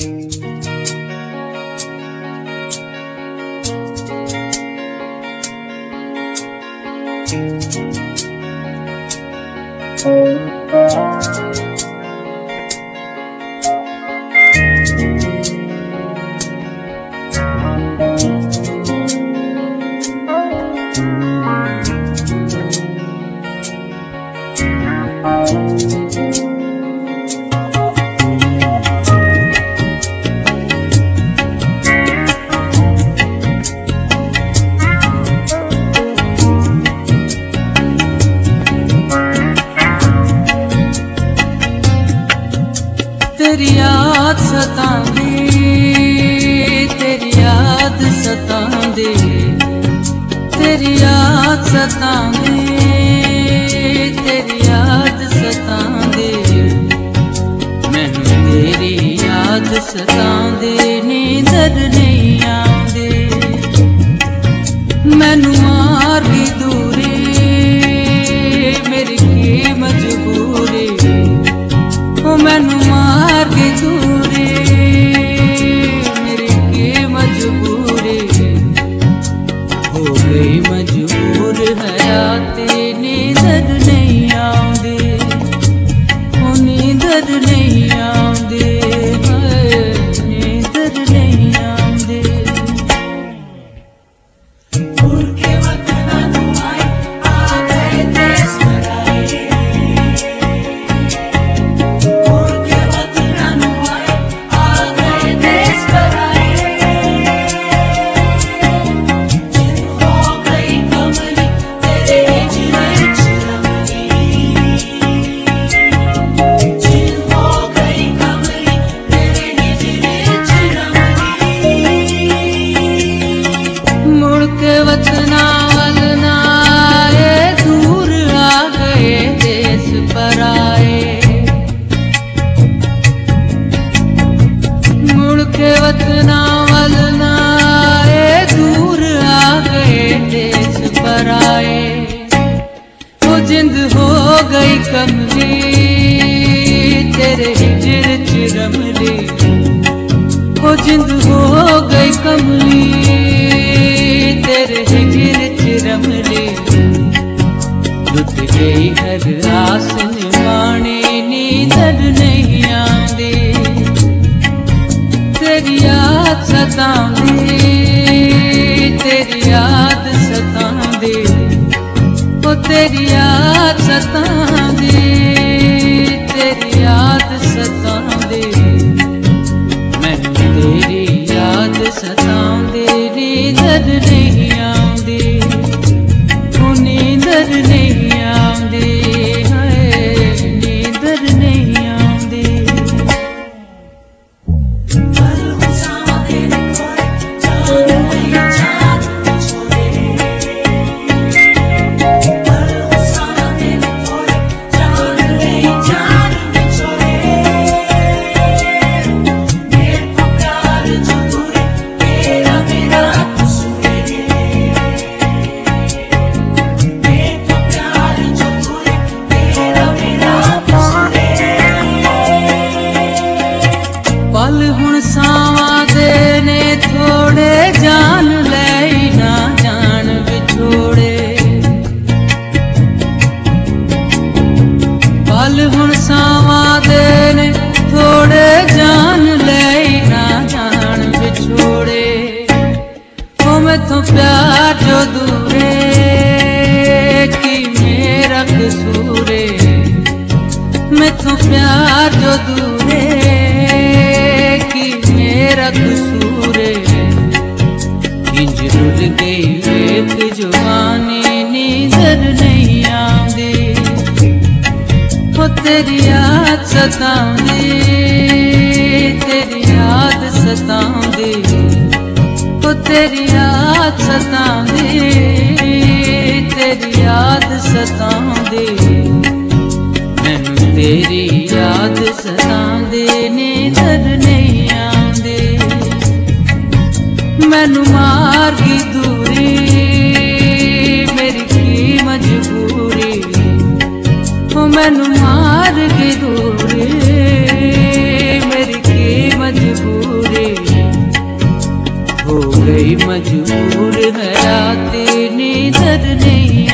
ਤੇਰੀ ਯਾਦ ਸਤਾਉਂਦੀ ਤੇਰੀ ਯਾਦ ਸਤਾਉਂਦੀ ਤੇਰੀ ਯਾਦ ਸਤਾਉਂਦੀ ਤੇਰੀ ਯਾਦ ਸਤਾਉਂਦੀ ਮੈਨੂੰ ਤੇਰੀ ਯਾਦ ਸਤਾਉਂਦੀ ਨੀਂਦਰ Porque ਕਮਲੀ ਤੇਰੇ ਹਿਜਰ ਚ ਰਮਲੀ। ਉਹ ਜਿੰਦ ਹੋ ਗਈ ਕਮਲੀ, ਤੇਰੇ ਹਿਜਰ ਚ ਰਮਲੀ। ਲੁੱਟ ਗਈ ਹਰ ਆਸ ਨਿਮਾਣੀ ਨੀਂਦਰ ਨਹੀਂ ਆਉਂਦੀ। ਤੇਰੀ ਯਾਦ ਸਤਾਉਂਦੀ ਉਹ ਮੈਥੋਂ ਪਿਆਰ ਜੋ ਦੂਰੇ ਕੀ ਮੇਰਾ ਕਸੂਰੇ ਮੈਥੋਂ ਪਿਆਰ ਜੋ ਦੂਰੇ ਕੀ ਮੇਰਾ ਕਸੂਰੇ ਇੰਜ ਰੁੱਲ ਗਈ ਵੇਖ ਜਵਾਨੀ, ਨੀਂਦਰ ਨਹੀਂ ਆਉਂਦੀ। ਉਹ ਤੇਰੀ ਤੇਰੀ ਯਾਦ ਸਤਾਉਂਦੀ ਤੇਰੀ ਯਾਦ ਸਤਾਉਂਦੀ ਮੈਨੂੰ ਤੇਰੀ ਯਾਦ ਸਤਾਉਂਦੀ ਨੀਂਦਰ ਨਹੀਂ ਆਉਂਦੀ ਮੈਨੂੰ ਮਾਰ ਗਈ ਦੂਰੀ, ਮੇਰੀ ਕੀ ਮਜਬੂਰੀ। ਉਹ ਮੈਨੂੰ ਮਾਰ दृ